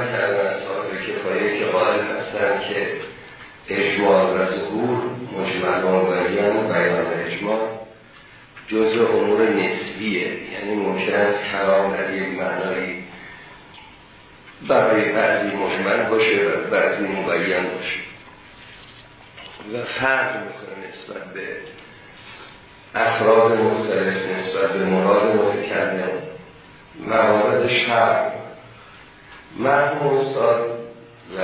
نرد کردن صاحب کفایه که قائل هستن که اجمال و ظهور مجمل و بیان اجمال جزء امور نسبیه. یعنی ممکن است کلام در یک معنایی برای بعضی مجمل باشه و بعضی مبین باشه. و فرق می‌کنه نسبت به افراد مختلف نسبت به مراد متکلم. موارد شرق مرحوم استاد و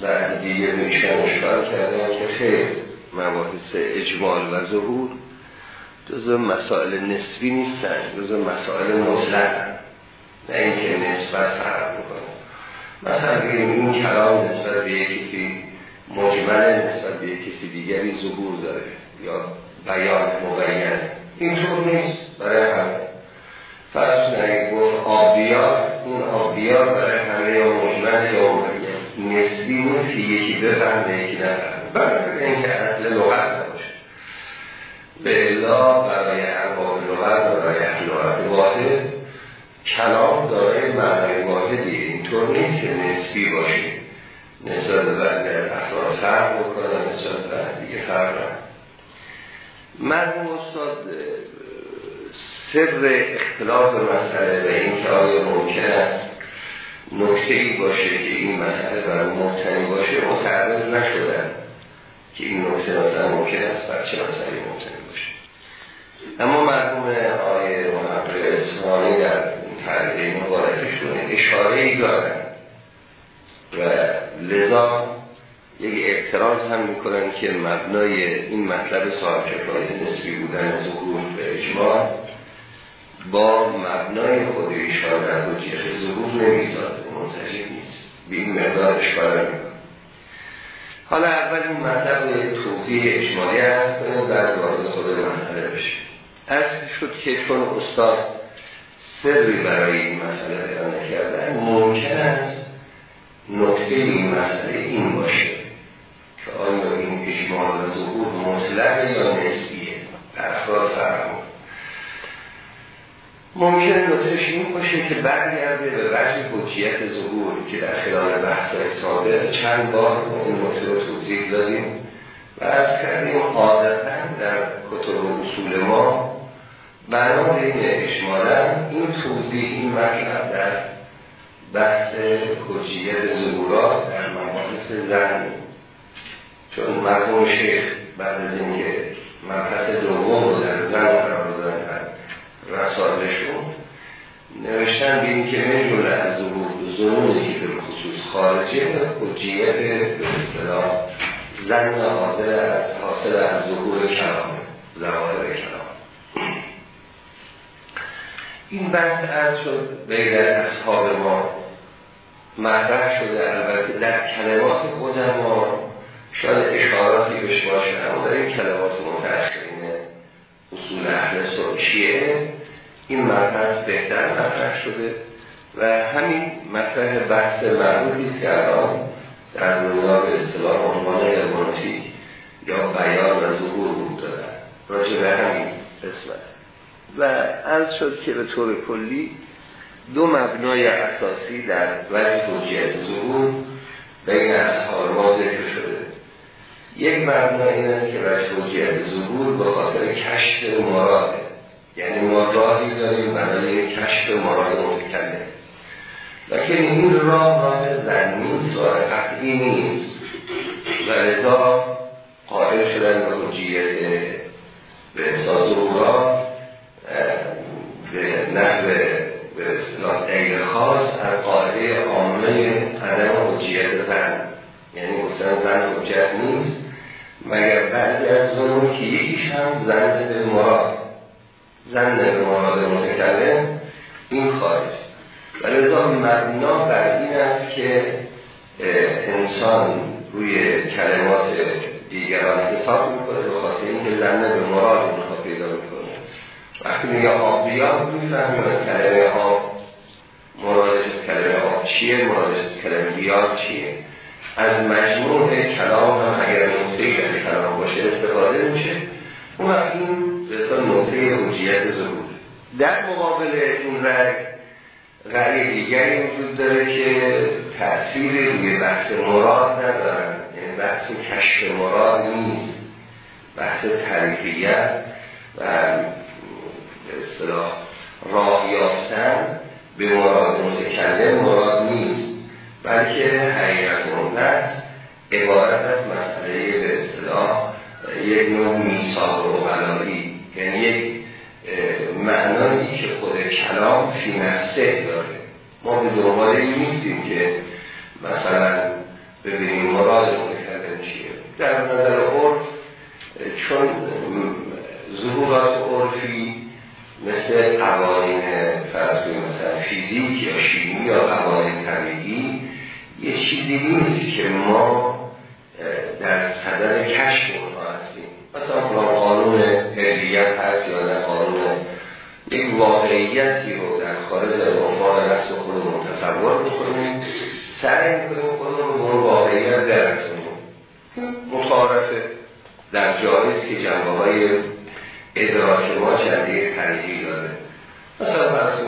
بعد دیگه میشه مشکل کردن که خیلی مباحث اجمال و ظهور جزو مسائل نسبی نیستن جزو مسائل مطلق نه اینکه نسبت فرق می‌کنه مثلا بگیم این کلام نسبت به یکی مجمل نسبت به کسی دیگری ظهور داره یا بیان مبین. اینطور نیست. برای همه فرض کنید گفت آبیار این آبیار برای همه یا مجمل یا نسبی نیست که یکی بفهمه یکی نفهمه. برای اینکه اصل لغت نباشه به الا برای ارباب لغت برای اهل لغت واحد کلام داره معنی واحدی. اینطور نیست که نسبی باشه. نسبت به بعد افراد فرق بکنه نسبت به دیگه فرق مرموم استاد سر اختلاف مسئله و این که آیا ممکن است نکته ای باشه که این مسئله برای مبتنی باشه متعرض نشدن که این نکته مثلا ممکن است بچه مسئله مبتنی باشه. اما مرحوم آیه محقق اسمانی در تحریه مبارکشون اشاره ای دارن و لذا یک اعتراض هم می‌کنن که مبنای این مطلب صاحب کفایت نسبی بودن ظهور به اجماع با مبنای خود ایشان در حجیت ظهور نمیزاد منسجم نیست. به این مقدار اشکال می‌کنن حالا اول این مطلب توضیح اجماعی هست کنیم بعد وارد خود مسئله بشه از شد که چون استاد سری برای این مسئله بیان نکردن ممکن است نکته این مسئله این باشه که آیا این اجماع و ظهور مطلق یا نسبیه؟ افراد فرمون ممکن نکتهش این باشه که برگرده به وجه حجیت ظهور که در خلال بحث سابق چند بار این نکته رو توضیح دادیم. و از کردیم عادتا در کتب اصول ما بنا این اجمالا این توضیح این مطلب در بحث حجیت ظهورات در مباحث زن. چون مرحوم شیخ بعد از اینکه مبحث دوم رو در رسالشون نوشتن بین که من از ظهوری که به خصوص خارجه حجیت به اصطلاح زن حاضر از حاصل از ظهور کلام زواهر کلام. این بحث از شد بین اصحاب ما. مطرح شده البته در کلمات خود ما شاید اشاراتی بهش باشه اما در این کلمات متأخرین اصول اهل شیعه این مبحث بهتر مطرح شده و همین مطرح بحث معروفی که الان در دنیا به اصطلاح عنوان علمانتی یا بیان و ظهور بود دادن راجع به همین قسمت. و از شد که به طور کلی دو مبنای اساسی در وجه توجیه ظهور بین اصحاب ما ذکر شده. یک مبنا این است که وجه توجیه ظهور به خاطر کشف مراده. یعنی ما راهی داریم برای کشف مراد متکلم لیکن این راه راه زنی و قطعی نیست. و لذا قائل شدن به حجیت به احساس به نحو به اصطلاح غیر خاص از قاعده عامه عدم حجیت زن. یعنی گفتن زن حجت نیست. مگر بعضی از ظنون که یکیش هم زن به مراد. زن به مراد متکلم این خارج و لذا مبنا بر این است که انسان روی کلمات دیگران حساب می‌کنه به خاطر اینکه زن به مراد اونها پیدا می‌کنه. وقتی میگه آب بیاد می‌فهمیم از کلمه آب مرادش کلمه آب چیه مرادش کلمه بیاد چیه. از مجموع کلام هم اگر نقطه در کلام باشه استفاده میشه. اون این به نقطه حجیت ظهور در مقابل این رگ رأی دیگری وجود داره که تأثیر روی بحث مراد ندارن. یعنی بحث کشف مراد نیست. بحث تعریفیت و اصطلاح راه یافتن به مراد متکلم مراد نیست. بلکه حقیقت مبنس عبارت از مسئله به اصطلاح یک نوع میثاق و غلایی یعنی یک معنایی که خود کلام فی نفسه داره. ما به دنبال نیستیم که مثلا ببینیم مراد متکلم چیه. در نظر عرف چون ظهورات عرفی مثل قوانین فرض مثلا فیزیک یا شیمی یا قوانین طبیعی یه چیزی نیست که ما در صدر کشف اونها هستیم. مثلا قانون علیت هست یا در قانون. یک واقعیتی رو در خارج از عنوان نفس خودمون تصور می‌کنیم. سعی می‌کنیم خودمون رو واقعیت درسونیم متعارفه در جاییست که جنبه های ادراک ما چنده ترجیح داره مثلا فرض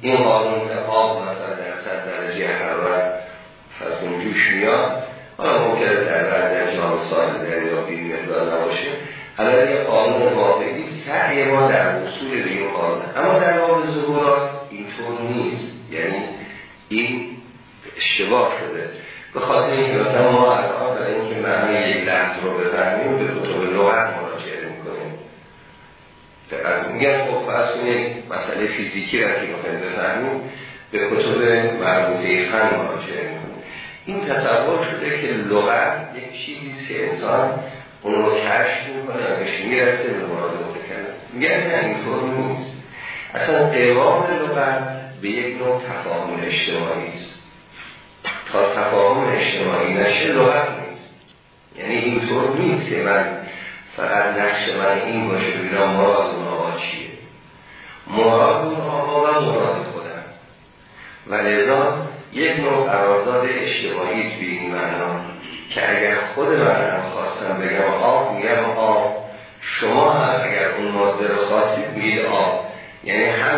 این قانون آب مثلا در صد درجه حرارت فرض جوش میاد حالا ممکنه ما در وصول به قانون اما در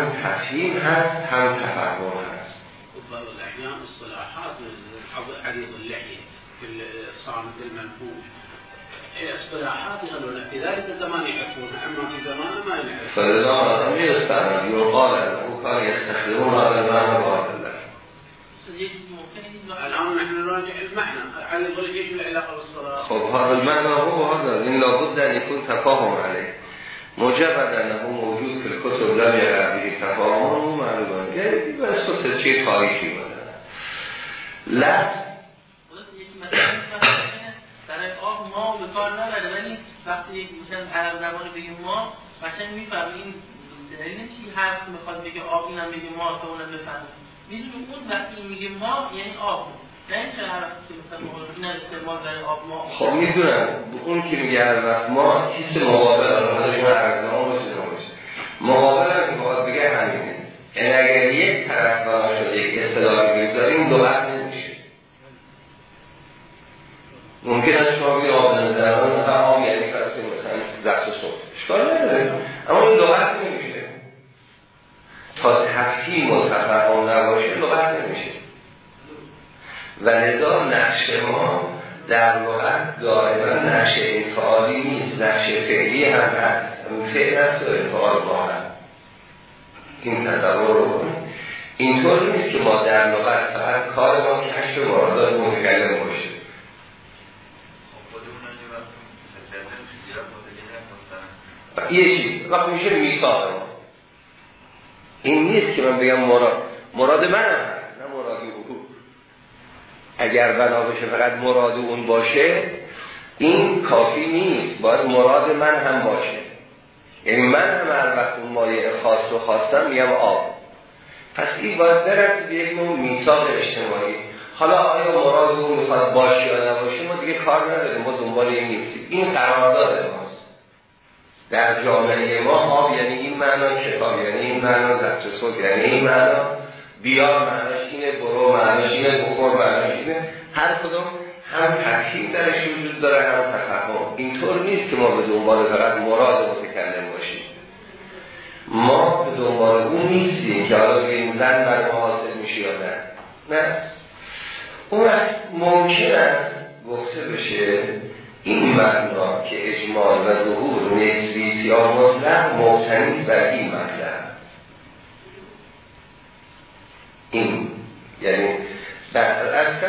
هم تفهیم هست هم تفهم هست. الأحيان اصطلاحات عريض اللحية في الصامت المنفوش. اصطلاحات يقولون في ذلك الزمان يعرفونها اما في زمان ما يعرفون فلذا لم يستعمل يقال انه كان يستخدمون هذا المعنى وهذا الان نحن نراجع المعنى على يقول إيش العلاقه بالصلاه خب هذا المعنى هو هذا إن لابد أن يكون تفاهم عليه مجرد أنه موجود في الكتب لم به تفاهم معلومه. يعني بس تو چه تاریخی بوده لفظ برای آب ما به کار نبره ولی وقتی مثلا عرب زبان بگیم ما قشنگ می‌فهمیم دلیل چی حرف می‌خواد بگه آب اینم بگه ما تا اونم بفهمیم می‌دونیم اون وقتی میگه ما یعنی آب. ما خب می‌دونم اون که میگه هر وقت ما کیس مقابل الان این ارزان باشه نباشه مقابل هم که باید بگه همینه یعنی اگر یک طرف بنا شده یک اصطلاحی بگذاریم دو وقت نمیشه ممکن است شما بگید آب نظران مثلا آب یعنی فرض کنید مثلا دست صبح اشکال نداره اما این لغت نمیشه تا تفهیم و تفهم نباشه لغت نمیشه و لذا نقش ما در لغت دائما نقش انفعالی نیست نقش فعلی هم هست فعل است و انفعال با هم این تصور رو کنیم اینطور نیست که ما در لغت فقط کار ما کشف مرادات متکلم باشه یه چیز وقت میشه میثاق ما این نیست که من بگم مراد مراد من هست نه مراد او اگر بنا بشه فقط مراد اون باشه این کافی نیست باید مراد من هم باشه یعنی من هم هر وقت اون مایه خاص رو میگم آب. پس این باید برسید به یک نوع میثاق اجتماعی. حالا آیا مراد اون می‌خواد باشه یا نباشه ما دیگه کار نداریم ما دنبال این نیستیم. این قرارداد ماست. در جامعه ما آب یعنی این معنا کتاب یعنی این معنا صوت یعنی این معنا. بیار معناش اینه برو معناش اینه بخور معناش اینه. هر کدوم هم ترکیب درش وجود داره هم تفهم. اینطور نیست که ما به دنبال فقط مراد متکلم باشیم. ما دنبال اون نیستیم که حالا این زن بر ما حاصل میشه یا نه. نه. اون ممکن است گفته بشه این معنا که اجمال و ظهور نسبی یا مطلق مبتنی بر این مطلب. این یعنی در از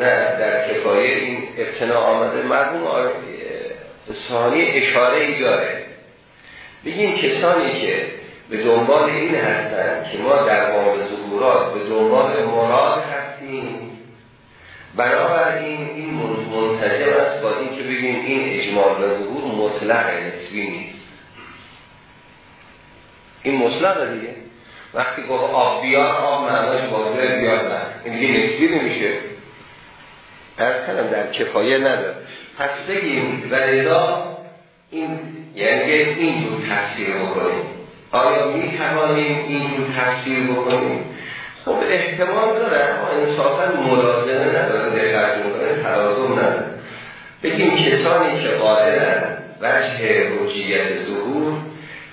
نه در کفایه این ابتنا آمده مرموم ثانی اشاره ای داره. بگیم کسانی که به دنبال این هستن که ما در باب ظهورات به دنبال مراد هستیم. بنابراین این منتجم است با این که بگیم این اجمال و ظهور مطلق نسبی نیست. این مطلق دیگه. وقتی گفت آب بیار آب معناش بازه بیار نه. این دیگه نسبی نمیشه. در کنم در کفایه نداره. پس بگیم و این یعنی این رو تفسیر بکنیم. آیا می توانیم این تفسیر بکنیم؟ خب احتمال داره اما انصافا ملازمه نداره دقت می‌کنه ترازم نداره بگیم کسانی که قائلن وجه رجیت ظهور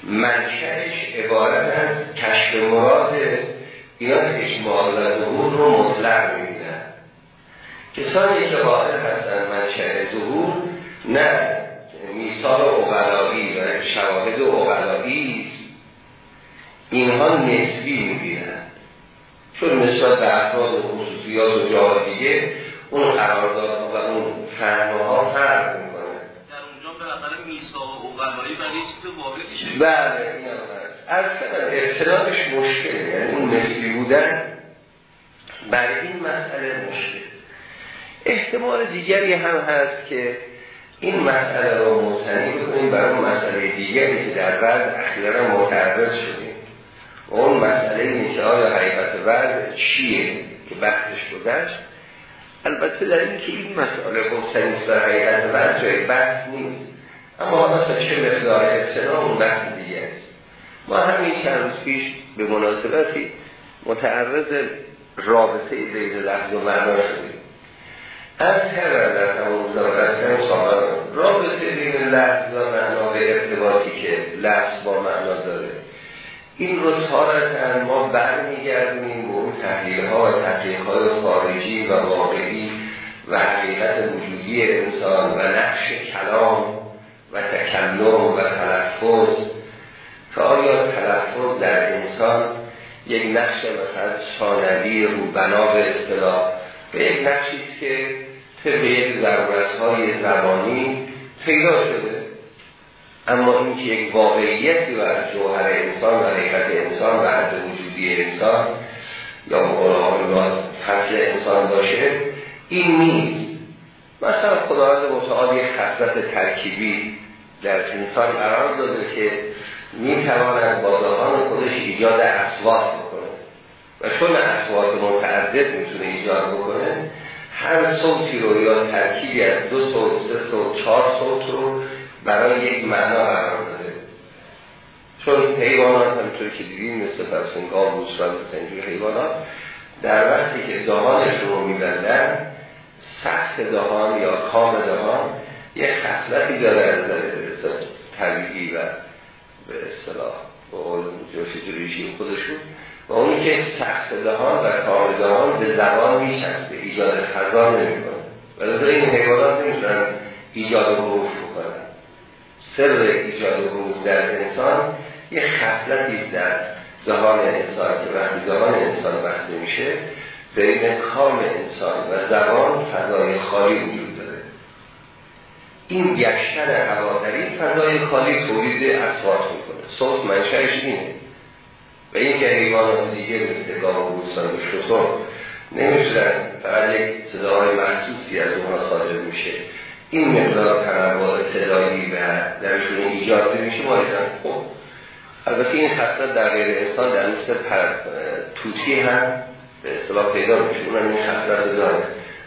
منشأش عبارت از کشف مراد اینا اجمال و ظهور رو مطلق می‌بینن. کسانی که قائل هستن منشأ ظهور نه میثار اقلایی و شواهد است اینها نسبی می‌بینن چون نسبت به افراد و خصوصیات و جاهای دیگه اون قرارداد و اون فهمها فرق می‌کنه. در اونجا بالاخره اقلایی و نیست واقعی شده. بله این از ارتدادش مشکله. یعنی اون نسبی بودن بر این مسئله مشکل. احتمال دیگری هم هست که این مسئله رو مستنی بکنیم برای مسئله دیگری که در بعد اخیرا متعرض شدیم. و اون مسئله اینه که آیا حقیقت ورد چیه که بحثش گذشت؟ البته در این که این مسئله مستنی در حقیقت ورد جای بحث نیست. اما حالا چه مقدار ابتنا اون بحث دیگه است. ما همین چند روز پیش به مناسبتی متعرض رابطه بین لفظ و معنا شدیم. از کردن در سابقا رابطه بین لفظ و معنا به ارتباطی که لفظ با معنا داره. این رو تارتن ما برمیگردیم به اون تحلیل ها و تحلیل های خارجی و واقعی و حقیقت وجودی انسان و نقش کلام و تکلم و تلفظ. که آیا تلفظ در انسان یک نقش مثلا ثانوی روبنا به اصطلاح به یک نقشی که طبق یک ضرورت های زبانی پیدا شده؟ اما این که یک واقعیتی و از جوهر انسان و حقیقت انسان و حد وجودی انسان یا مقرآن فصل انسان باشه این نیست. مثلا خداوند متعال یک خصلت ترکیبی در انسان قرار داده که می‌تواند با دهان خودش ایجاد اصوات بکنه. و چون اصوات متعدد می‌تونه ایجاد بکنه هر صوتی رو یا ترکیبی از دو صوت، سه صوت، چهار صوت رو برای یک معنا قرار داده. چون حیوانات همینطور که دیدیم مثل فرسون گاو بوسران مثل حیوانات در وقتی که دهانش رو میبندن سخت دهان یا کام دهان یک خصلتی داره از طبیعی و به اصطلاح به قول فیزیولوژی خودشون. و اونی که سخت دهان و کام دهان به زبان میشسته ایجاد خزان نمی کنه و این حیوانات نمی‌تونن ایجاد حروف بکنن. سر ایجاد حروف در انسان یه خصلتی در دهان انسان که وقتی دهان انسان بسته میشه بین کام انسان و زبان فضای خالی وجود داره. این گشتن هوا در این فضای خالی تولید اصوات می‌کنه. صوت منشأش اینه. و این که حیوانات دیگه مثل گاو و بوستان و شطور نمی‌تونن فقط یک صداهای محسوسی از اونها صادر میشه. این مقدار تنوع صدایی و درشون ایجاد میشه مایدن خب البته این خصلت در غیر انسان در مثل توتی هم به اصطلاح پیدا میشه اونم این خصلت داره.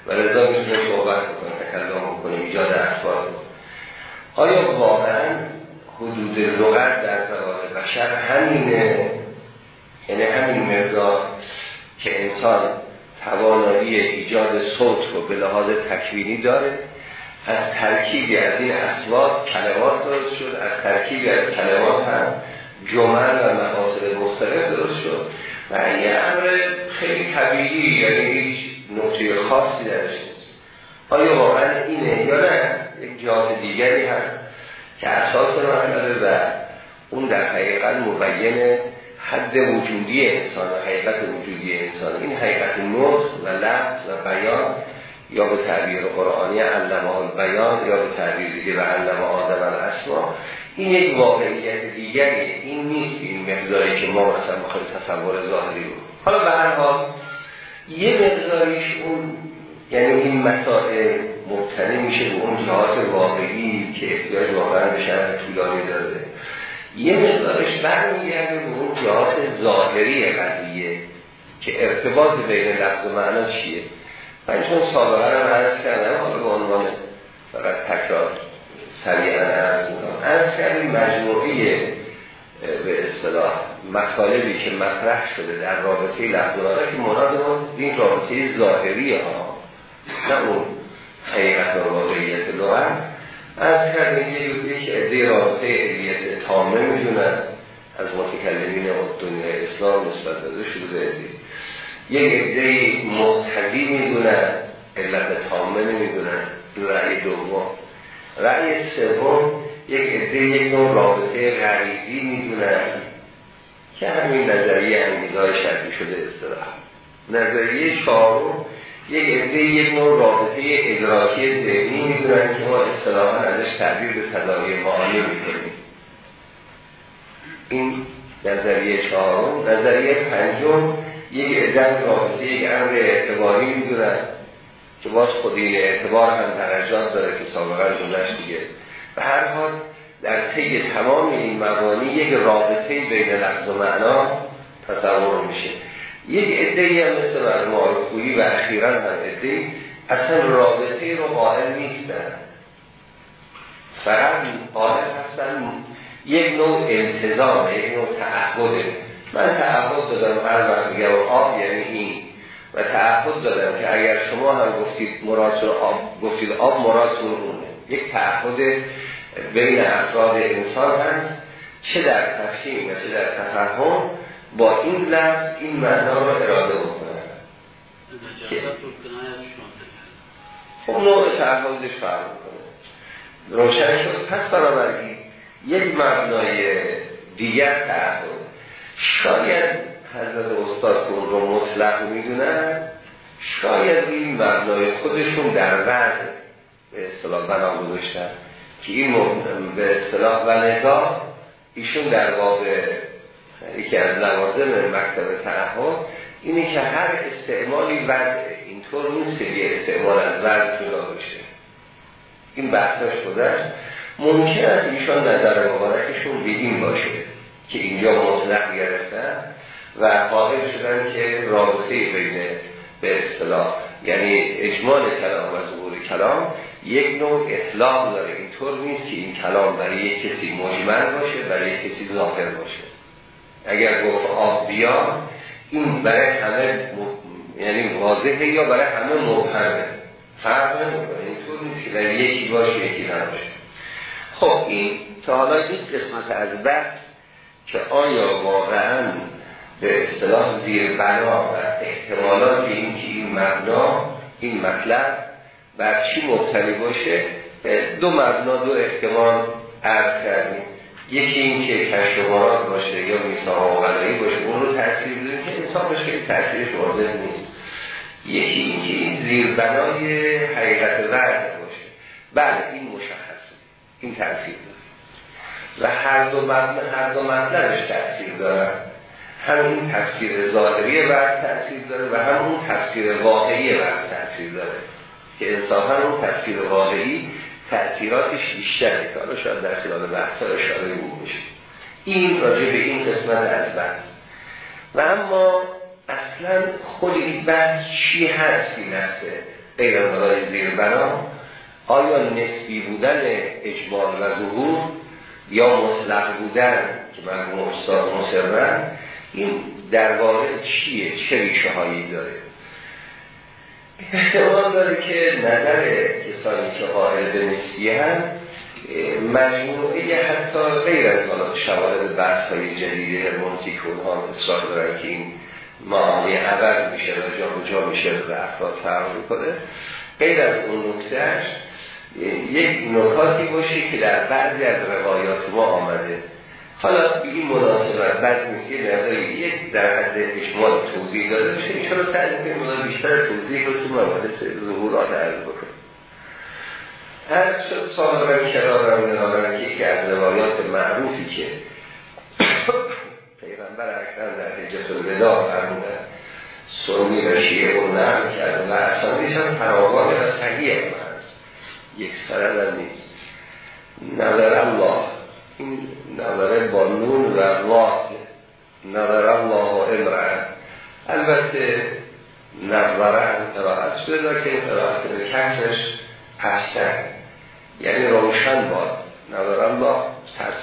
و لذا می‌تونه صحبت بکنه تکلم بکنه ایجاد اصفار آیا واقعا حدود لغت در زبان بشر همینه؟ یعنی همین مقدار که انسان توانایی ایجاد صوت رو به لحاظ تکوینی داره؟ از ترکیبی از این اسواد کلمات درست شد از ترکیبی از کلمات هم جمل و مقاصد مختلف درست شد. و یه امر خیلی طبیعی یعنی هیچ نقطه خاصی درش نیست آیا واقعا اینه یا نه؟ یک جهات دیگری هست که اساس مطلبه و اون در حقیقت مبین حد وجودی انسان و حقیقت وجودی انسان. این حقیقت نطق و لفظ و بیان یا به تعبیر قرآنی علمه بیان یا به تعبیر دیگه و علمه آدم الاسما. این یک واقعیت دیگری. این نیست این مقداری که ما مثلا بخوایم تصور ظاهری رو. حالا به هر حال یه مقداریش اون یعنی این مسائل مبتنی میشه به اون جهات واقعی که احتیاج واقعا به شهر طولانی داره. یه مقدارش برمیگرده به اون جهات ظاهری قضیه که ارتباط بین لفظ و معنا چیه؟ من چون سابقه هم عرض کردم حالا به عنوان فقط تکرار سریعا عرض می‌کنم. عرض کردیم مجموعی به اصطلاح مطالبی که مطرح شده در رابطه لفظ که مراد این رابطه ظاهری ها نه اون حقیقت و واقعیت لغت از کردیم یک عده رابطه علیت تامه می‌دونن. از متکلمین دنیا اسلام نسبت داده شده. یک عده مقتضی می‌دونن علت تامه نمی‌دونن رأی دوم. رأی سوم یک عده یک نوع رابطه غریبی می‌دونن که همین نظریه انگیزهای شرطی شده اصطلاح. نظریه چهارم یک عده یک نوع رابطه ادراکی ذهنی می‌دونن که ما اصطلاحا ازش تعبیر به تداوی معانی می‌کنیم. این نظریه چهارم. نظریه پنجم یک عده رابطه یک امر اعتباری می‌دونن که باز خود این اعتبار هم درجات داره که سابقا جملش دیگه. به هر حال در طی تمام این مبانی یک رابطه بین لفظ و معنا تصور میشه. یک عده هم مثل مرمار خویی و اخیرا هم عده اصلا رابطه رو قائل نیستن. فقط قائل هستن یک نوع انتظام یک نوع تعهده من تعهد دادم هر وقت میگم آب یعنی این. و تعهد دادم که اگر شما هم گفتید مراد آب گفتید آب مرادتون اونه یک تعهد بین افراد انسان هست. چه در تفهیم و چه در تفهم با این لفظ این معنا رو اراده بکنن خب نوع تعهدش فرق کنه روشن شد. پس بنابراین یک مبنای دیگر تعهد شاید حضرت استاد که اون رو مطلق می‌دونن شاید این مبنای خودشون در وضع به اصطلاح بنا گذاشتن که این به اصطلاح و نظام ایشون در واقع یکی از لوازم مکتب تعهد اینه که هر استعمالی وضع اینطور نیست که یه استعمال از وضع جدا بشه. این بحثش شده ممکن است ایشان نظر مبارکشون به باشه. که اینجا مطلق گرفتن و قائل شدن که رابطه بین به اصطلاح یعنی اجمال کلام و ظهور کلام یک نوع اطلاق داره. اینطور نیست که این کلام برای یک کسی مجمل باشه برای یک کسی ظاهر باشه. اگر گفت آب بیا این برای همه م... یعنی واضحه یا برای همه مبهمه؟ فرق نمی‌کنه. اینطور نیست که برای یکی باشه یکی نباشه. خب این تا حالا این قسمت از بحث که آیا واقعا به اصطلاح زیر بنا و احتمالات این که این مبنا این مطلب بر چی مبتنی باشه؟ دو مبنا دو احتمال عرض کردیم. یکی این که کشمارات باشه یا میساها و باشه اون رو تاثیر بزنیم که انسان باشه که تاثیرش واضح نیست. یکی این که این زیربنای حقیقت ورد باشه. بله این مشخصه. این تاثیر و هر دو مطلب هر دو مطلبش تاثیر دارن هم این تفسیر ظاهری ورد تاثیر داره و هم اون تفسیر واقعی ورد تاثیر داره. که انصافا اون تفسیر واقعی تأثیراتش بیشتره. که حالا شاید در خلال بحث اشاره بود بشه. این راجع به این قسمت از بحث. و اما اصلا خود این بحث چی هست این نفسه غیر از زیر بنا آیا نسبی بودن اجمال و ظهور یا مطلق بودن که مرموم استاد مصرن این در واقع چیه؟ چه ریشه هایی داره؟ احتمال داره که نظر کسانی که قائل به نسبی هم مجموعه حتی غیر از حالا شواهد بحث های جدید هرمونتیک اونها اصرار که این معانی عوض میشه و جا جا میشه و افراد فرق می‌کنه. غیر از اون نکتهش یک نکاتی باشه که در بعضی از روایات ما آمده. حالا بگیم مناسبت بعد نیست. یه نظری یک در حد اجمال توضیح داده بشه چرا سعی کنیم بیشتر توضیح رو تو موارد ظهورات عرض بکنیم هر شد صاحبا کرارم نامرن که یکی از روایات معروفی که پیغمبر اکرم در حجت الودا فرمودن سنی و شیعه و نرم کرده و اصانیش هم فراوان صحیح هم. هست یک سرد هم نیست. نظر الله این نظر با نون و الله نظر الله و امران البته نظرن قرائت شده که این قرائت کسش هستن یعنی روشن باد. نظر الله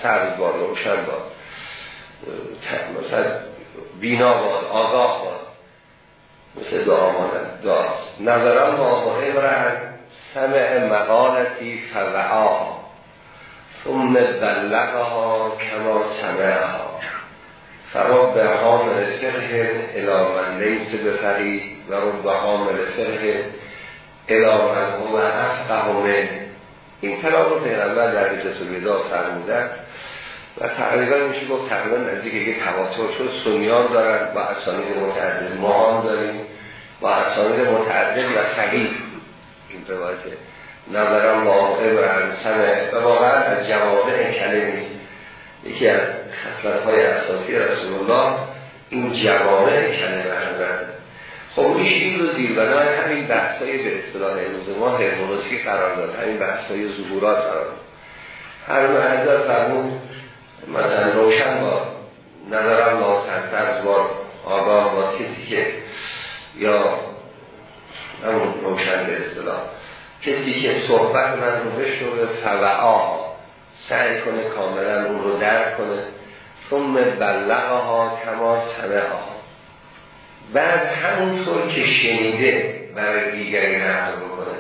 سرز باد روشن باد. مثلا بینا باد آگاه باد. مثل دعا مانند دعاست. نظر الله و امران سمع مقالتی فوعا. ثم بلغها کما سمعها فرب حامل فقه الى من لیس بفقی و رب حامل فقه الى من هو افقه من این کلام رو پیغمبر در حجت الوداع فرمودن و تقریبا میشه گفت تقریبا نزدیک یک تواتر شد. سنیان دارن با اسانید متعدد. ما داریم با اسانید متعدد و صحیح این روایت نظرم با ابرن سمه و واقعا از جوامع کلمه نیست. یکی از خصلت های اساسی رسول الله این جوامع کلمه حضرت خب میشه این رو زیر بنای همین بحثای به اصطلاح امروز ما هرمونوسی قرار داد همین بحثای ظهورات قرار داد. هر معذر فرمود مثلا روشن با نظرم با سرسرز با آگاه با کسی که یا روشن به اصطلاح. کسی که صحبت من رو بشنوه فوعا. سعی کنه کاملا اون رو درک کنه. ثم بلغها کما سمعها. بعد همونطور که شنیده برای دیگری نقل بکنه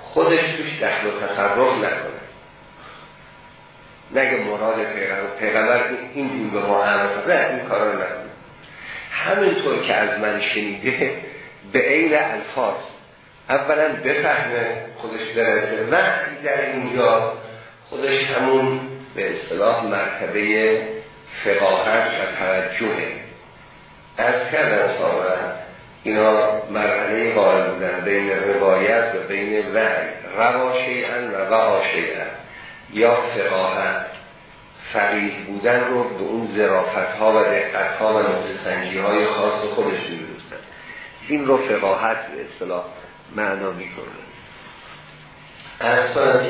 خودش توش دخل و تصرف نکنه. نگه مراد پیغمبر پیغمبر این به ما نه این کارا رو نکنه. همینطور که از من شنیده به عین الفاظ. اولا بفهمه خودش درسته وقتی در اینجا خودش همون به اصطلاح مرتبه فقاهت و توجهه. از کردن سابقا اینا مرحله قائل بودن بین روایت و بین وعی روا شیعن و وعا شیعن یا فقاهت فقیه بودن رو به اون زرافت ها و دقت ها و نقطه های خاص خودش می‌دونستن این رو فقاهت به اصطلاح معنا می‌کنه. ارسان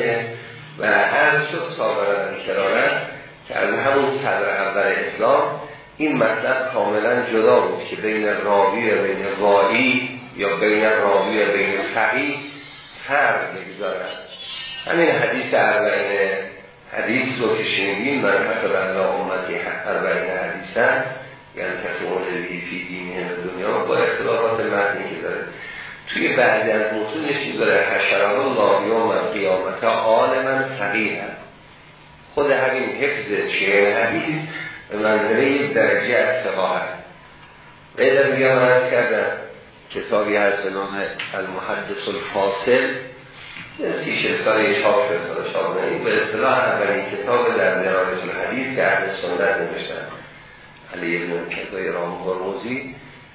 و عرض شد سابقا کرارن که از همون صدر اول اسلام این مطلب کاملا جدا بود که بین راوی و بین واعی یا بین راوی و بین فقی فرق نگذارن همین حدیث اربعین حدیث رو که شنیدیم من حتی الله امتی اربعین حدیثن یعنی کسی اون فی دنیا با اختلافات متنی که داره. توی بعضی از متونش چیز داره. حشران الله یوم قیامت آل من فقیه خود همین حفظ شعر حدیث منظره یک درجه از فقاهت غیر دیگه من کردم کتابی هست به نام المحدث الفاصل. سی شد سال چاپ به اصطلاح اولین کتاب در نهایت الحدیث که اهل سنت نوشتن. علی ابن کتای رام هرموزی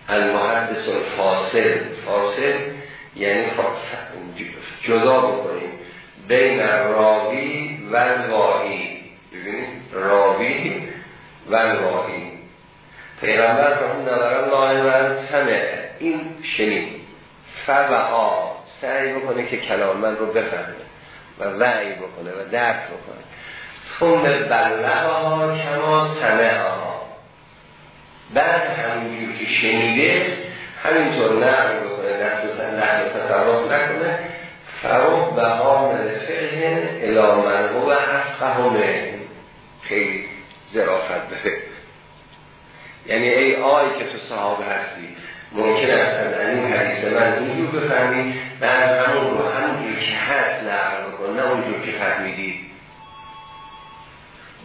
المحدث الفاصل. فاصل یعنی جدا بکنیم. بین راوی و واهی ببینید راوی و واهی پیغمبر فرمون نظرم لاهن سمع. این شنید. فوعا سعی بکنه که کلام من رو بفهمه و وعی بکنه و درک بکنه. ثم بلغ ها کما سمع ها بعد همونجور که شنیده همینطور نقل بکنه نقل تصرف نکنه فروق به حامل فقه الامن و افقه خیلی زرافت بده یعنی ای آی که تو صحابه هستی ممکن است از این حدیث من اینجور بفهمی بعد همون رو همونجور که هست نقل بکن نه اونجور که فهمیدی.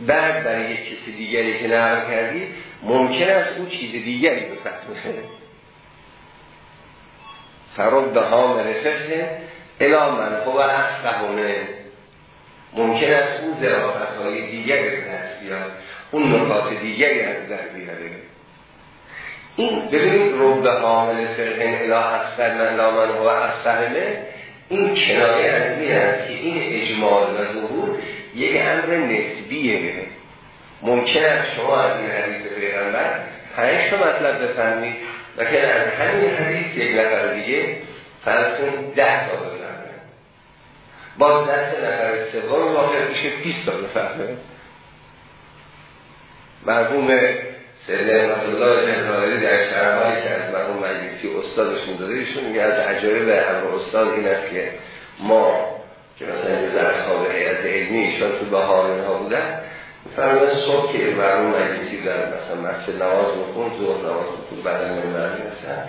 بعد برای یک کسی دیگری که نقل کردی ممکن است او چیز دیگری بفهمه فرد به ها مرفقه الا من و افقهونه ممکن است اون ذرافت های دیگری به دست بیاد اون نکات دیگری از در بیاره. این ببینید رب حامل فرقه الا اصفر من لامن و اصفهمه این کنایه از این است که این اجمال و ظهور یک امر نسبیه ممکن است شما از این حدیث پیغمبر پنج تا مطلب بفهمید و که از همین حدیث یک نفر دیگه فرض ده تا بفهمه. باز دست نفر سوم واقع میشه 20 تا بفهمه. مرحوم سید نعمت الله جهراری در شرحایی که از مرحوم مجلسی استادشون داده ایشون میگه از عجایب امر استاد این است که ما که مثلا در اصحاب علمی ایشان تو بهار اینها بودن. میفرمودن صبح که مرحوم مجلسی در مثلا مسجد نماز میخون ظهر نماز میخون بعد من مردم هستن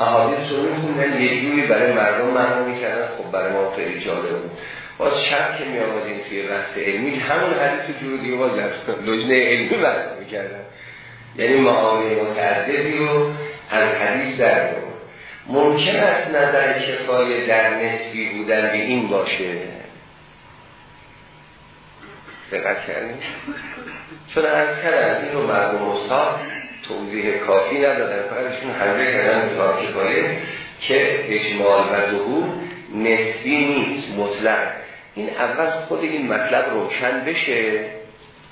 احادیث رو میخوندن یه جوری برای مردم معنی می‌کردن. خب برای ما خیلی جالب بود. باز شب که می توی بحث علمی همون حدیث جور دیگه باز لجنه علمی مردم می‌کردن. یعنی معامله متعددی رو از حدیث در ممکن است نظر کفایه در نسبی بودن به این باشه. دقت کردیم چون از کردن این رو مردم استاد توضیح کافی ندادن. فقطشون حمله کردن به که اجمال و ظهور نسبی نیست مطلق. این اول خود این مطلب روشن بشه.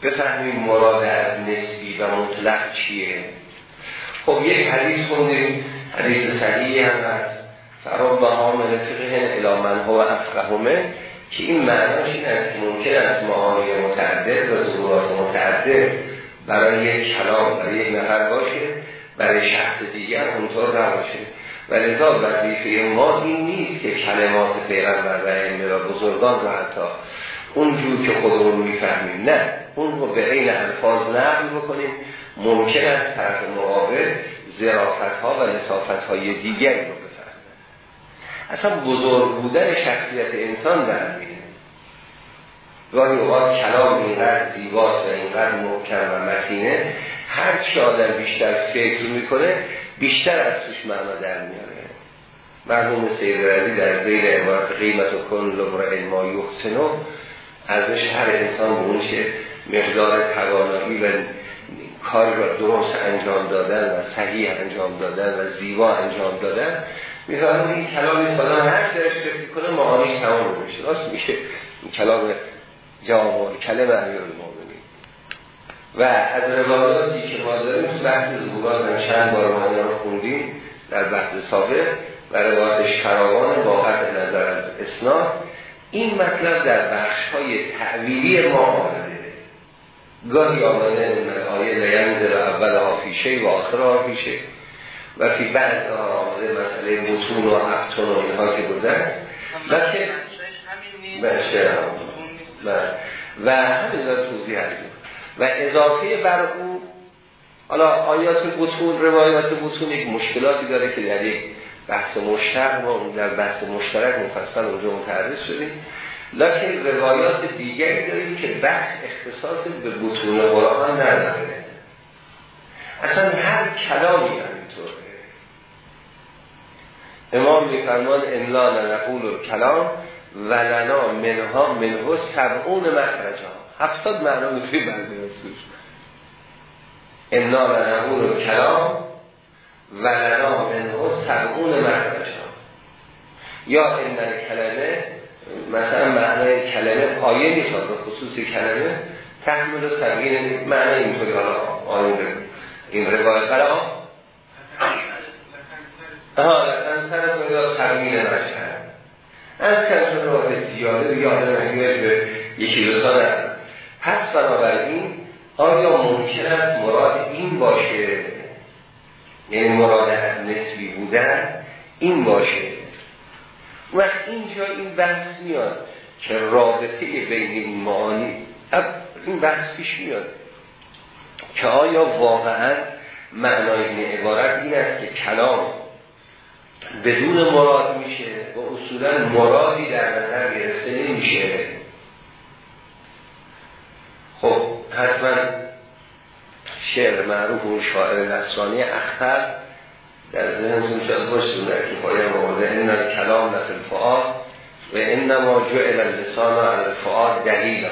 بفهمیم مراد از نسبی و مطلق چیه. خب یک حدیث خوندیم. حدیث صحیحی هم هست. فرام به حامل فقه الامن و افقهمه که این معناش این است که ممکن است معانی متعدد و ظهورات متعدد برای یک کلام برای یک نفر باشه برای شخص دیگر اونطور نباشه. و لذا وظیفه ما این نیست که کلمات پیغمبر و علم را بزرگان رو حتی اونجور که خودمون می‌فهمیم نه. اون رو به عین الفاظ نقل بکنیم. ممکن است طرف مقابل زرافت ها و لطافت های دیگری رو اصلا بزرگ بودن شخصیت انسان در گاهی اوقات کلام اینقدر زیباست و اینقدر محکم و متینه هر چی آدم بیشتر فکر می‌کنه بیشتر از توش معنا در میاره. مرحوم سید در زیر عبارت قیمت و کن لبر علما یحسنو ازش هر انسان به مقدار توانایی و کار را درست انجام دادن و صحیح انجام دادن و زیبا انجام دادن می‌فهمید این کلام سلام هر سرش فکر کنه معانیش تمام میشه. راست میشه این کلام جواب کلمه امیر المومنین و از روایاتی که ما داریم تو بحث زبورات در چند بار ما رو خوندیم در بحث سابق و روایات شراوان با نظر از اسناد. این مطلب در بخش های تعویلی ما آمده. گاهی آمده آیه لینده اول آفیشه و آخر آفیشه. و فی بعد آمده مسئله بطون و افتون و اینها که بودن که بشه و همین توضیح هستیم و اضافه بر او حالا آیات بطون روایات بطون یک مشکلاتی داره که در یک بحث مشترک ما در بحث مشترک مفصل اونجا متعرض شدیم. لکن روایات دیگری داریم که بحث اختصاص به بطون قرآن نداره. اصلا هر کلامی همینطوره. امام میفرمان انلا نقول کلام و لنا منها منها سبعون مخرجا. هفتاد معنا می‌تونی بردارستوش انا نقول کلام و لنا منها سبعون مخرجا. یا این کلمه مثلا معنای کلمه آیه نیست به خصوص کلمه. تحمل و سبیل معنی اینطوری حالا آیه این روایت برای لکن سر یا سبیل نشد از کنسون رو زیاده یاد نمیاد به یکی دو سال پس بنابراین آیا ممکن است مراد این باشه؟ یعنی مراد از نسبی بودن این باشه. وقت اینجا این بحث میاد که رابطه بین این معانی این بحث پیش میاد که آیا واقعا معنای این عبارت این است که کلام بدون مراد میشه و اصولا مرادی در نظر گرفته نمیشه. خب حتما شعر معروف و شاعر نصرانی اختر در ذهنتون شاید باشتون در کفایه مورده این کلام نفل فعاد و انما جعل اللسان علی الفعاد دلیلا.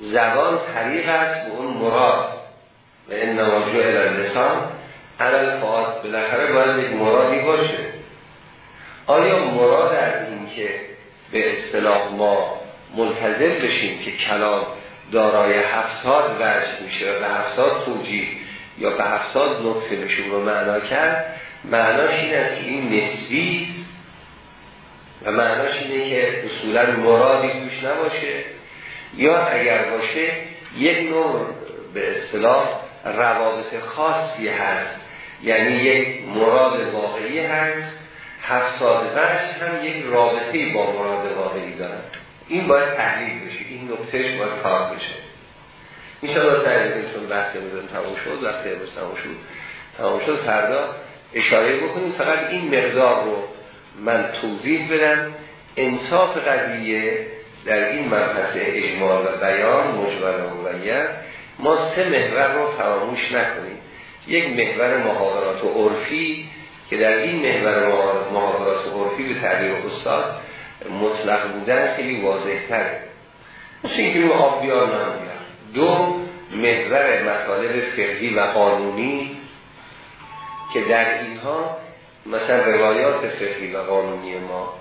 زبان طریق است به اون مراد. و انما جعل اللسان علی الفعاد بالاخره باید یک مرادی باشه. آیا مراد از این که به اصطلاح ما ملتزم بشیم که کلام دارای هفتاد وجه میشه و به هفتاد توجیه یا به هفتاد نقطه میشه رو معنا کرد معناش این است که این نسبی و معناش اینه که اصولا مرادی توش نباشه. یا اگر باشه یک نوع به اصطلاح روابط خاصی هست. یعنی یک مراد واقعی هست هفتاد وجه هم یک رابطه با مراد واقعی دارن. این باید تحلیل بشه این نکتهش باید کار بشه. این شاید سعی چون بحث امروز تموم شد وقتی امروز تموم شد. تموم شد فردا اشاره بکنیم. فقط این مقدار رو من توضیح بدم. انصاف قضیه در این مبحث اجمال و بیان مجمل و مبین ما سه محور رو فراموش نکنیم. یک محور محاورات و عرفی که در این محور محاورات و عرفی به تعبیر استاد مطلق بودن خیلی واضح تره مثل اینکه آب بیار. دو محور مطالب فقهی و قانونی که در اینها مثلا روایات فقهی و قانونی ما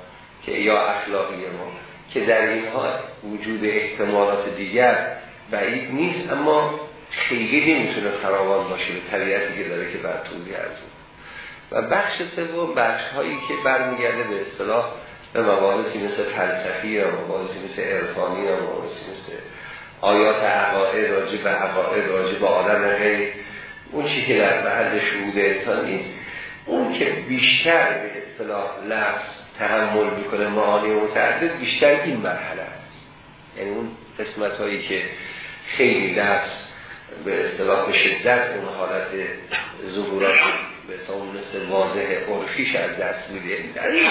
که یا اخلاقی ما که در اینها وجود احتمالات دیگر بعید نیست اما خیلی نمی‌تونه فراوان باشه به طبیعتی که داره که بعد توضیح از و بخش سوم بخش هایی که برمیگرده به اصطلاح به مباحثی مثل فلسفی یا مباحثی مثل عرفانی یا مباحثی مثل آیات عقاید راجع به عقاید راجع به آدم غیر اون چی که در محل شهود انسان نیست. اون که بیشتر به اصطلاح لفظ تحمل می‌کنه معانی متعدد بیشتر این مرحله است. یعنی اون قسمت هایی که خیلی لفظ به اصطلاح به شدت اون حالت ظهورات به اون مثل واضح عرفیش از دست میده. در این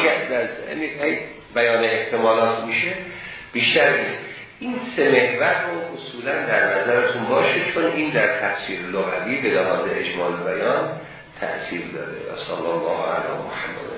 یعنی بیان احتمالات میشه بیشتر این سه محور رو اصولا در نظرتون باشه چون این در تفسیر لغوی به لحاظ اجمال بیان تأثیر داره. و صلی الله علیه محمد